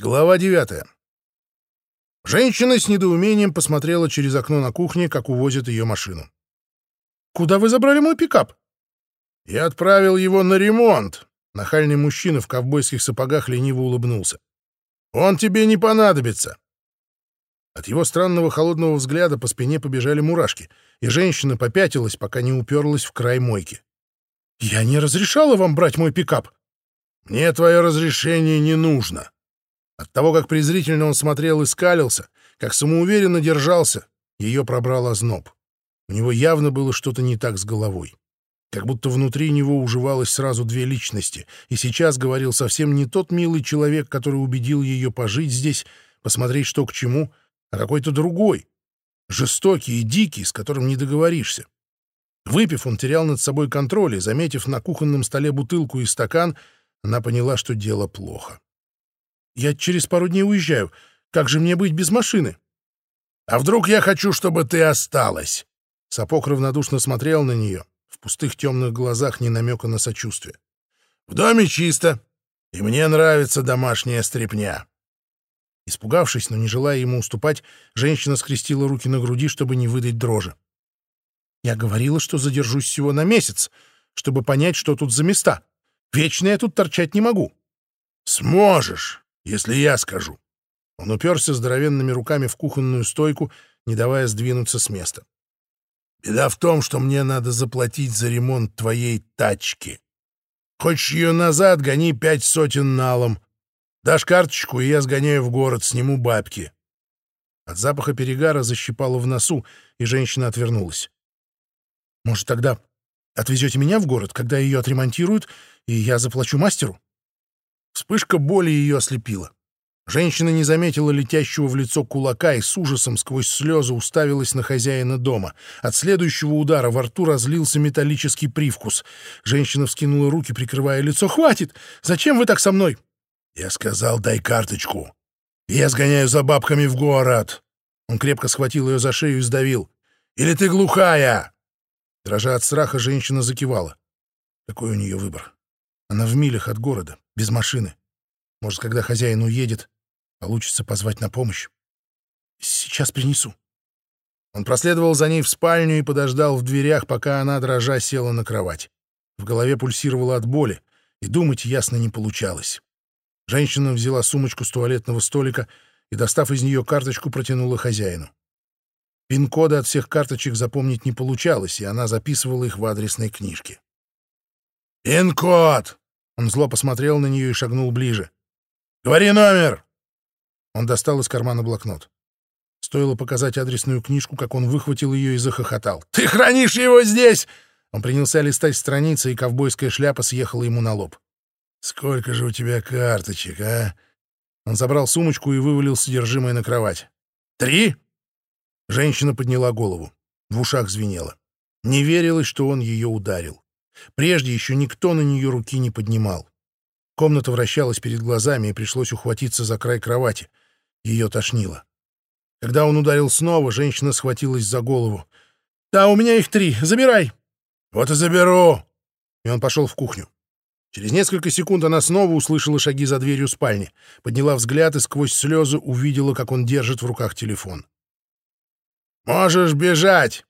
Глава девятая. Женщина с недоумением посмотрела через окно на кухне, как увозят ее машину. «Куда вы забрали мой пикап?» «Я отправил его на ремонт», — нахальный мужчина в ковбойских сапогах лениво улыбнулся. «Он тебе не понадобится». От его странного холодного взгляда по спине побежали мурашки, и женщина попятилась, пока не уперлась в край мойки. «Я не разрешала вам брать мой пикап!» «Мне твое разрешение не нужно!» От того, как презрительно он смотрел и скалился, как самоуверенно держался, ее пробрал озноб. У него явно было что-то не так с головой. Как будто внутри него уживалось сразу две личности, и сейчас говорил совсем не тот милый человек, который убедил ее пожить здесь, посмотреть, что к чему, а какой-то другой, жестокий и дикий, с которым не договоришься. Выпив, он терял над собой контроль, и, заметив на кухонном столе бутылку и стакан, она поняла, что дело плохо. Я через пару дней уезжаю. Как же мне быть без машины? А вдруг я хочу, чтобы ты осталась? Сапог равнодушно смотрел на нее. В пустых темных глазах ни намека на сочувствие. В доме чисто, и мне нравится домашняя стряпня. Испугавшись, но не желая ему уступать, женщина скрестила руки на груди, чтобы не выдать дрожи. Я говорила, что задержусь всего на месяц, чтобы понять, что тут за места. Вечно я тут торчать не могу. Сможешь если я скажу. Он уперся здоровенными руками в кухонную стойку, не давая сдвинуться с места. Беда в том, что мне надо заплатить за ремонт твоей тачки. Хочешь ее назад, гони пять сотен налом. Дашь карточку, и я сгоняю в город, сниму бабки. От запаха перегара защипало в носу, и женщина отвернулась. Может, тогда отвезете меня в город, когда ее отремонтируют, и я заплачу мастеру? Вспышка боли ее ослепила. Женщина не заметила летящего в лицо кулака и с ужасом сквозь слезы уставилась на хозяина дома. От следующего удара во рту разлился металлический привкус. Женщина вскинула руки, прикрывая лицо. «Хватит! Зачем вы так со мной?» «Я сказал, дай карточку. Я сгоняю за бабками в город». Он крепко схватил ее за шею и сдавил. «Или ты глухая?» Дрожа от страха, женщина закивала. Какой у нее выбор? Она в милях от города, без машины. Может, когда хозяин уедет, получится позвать на помощь. Сейчас принесу. Он проследовал за ней в спальню и подождал в дверях, пока она, дрожа, села на кровать. В голове пульсировало от боли, и думать ясно не получалось. Женщина взяла сумочку с туалетного столика и, достав из нее карточку, протянула хозяину. Пин-коды от всех карточек запомнить не получалось, и она записывала их в адресной книжке. «Пин-код!» Он зло посмотрел на нее и шагнул ближе. «Говори номер!» Он достал из кармана блокнот. Стоило показать адресную книжку, как он выхватил ее и захохотал. «Ты хранишь его здесь!» Он принялся листать страницы, и ковбойская шляпа съехала ему на лоб. «Сколько же у тебя карточек, а?» Он забрал сумочку и вывалил содержимое на кровать. «Три?» Женщина подняла голову. В ушах звенело. Не верилось, что он ее ударил. Прежде еще никто на нее руки не поднимал. Комната вращалась перед глазами, и пришлось ухватиться за край кровати. Ее тошнило. Когда он ударил снова, женщина схватилась за голову. «Да, у меня их три. Забирай!» «Вот и заберу!» И он пошел в кухню. Через несколько секунд она снова услышала шаги за дверью спальни, подняла взгляд и сквозь слезы увидела, как он держит в руках телефон. «Можешь бежать,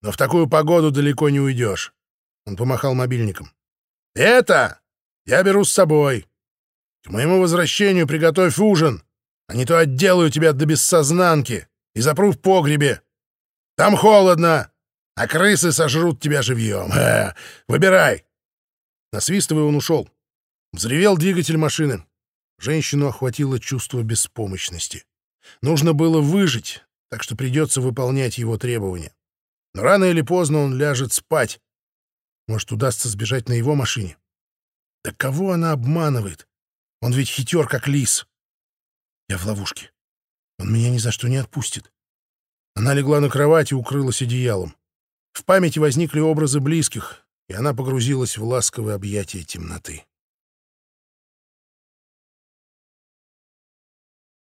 но в такую погоду далеко не уйдешь. Он помахал мобильником. «Это я беру с собой. К моему возвращению приготовь ужин, а не то отделаю тебя до бессознанки и запру в погребе. Там холодно, а крысы сожрут тебя живьем. Э, выбирай!» Насвистывая, он ушел. Взревел двигатель машины. Женщину охватило чувство беспомощности. Нужно было выжить, так что придется выполнять его требования. Но рано или поздно он ляжет спать, может, удастся сбежать на его машине? Да кого она обманывает? Он ведь хитер, как лис. Я в ловушке. Он меня ни за что не отпустит. Она легла на кровать и укрылась одеялом. В памяти возникли образы близких, и она погрузилась в ласковое объятие темноты.